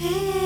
hey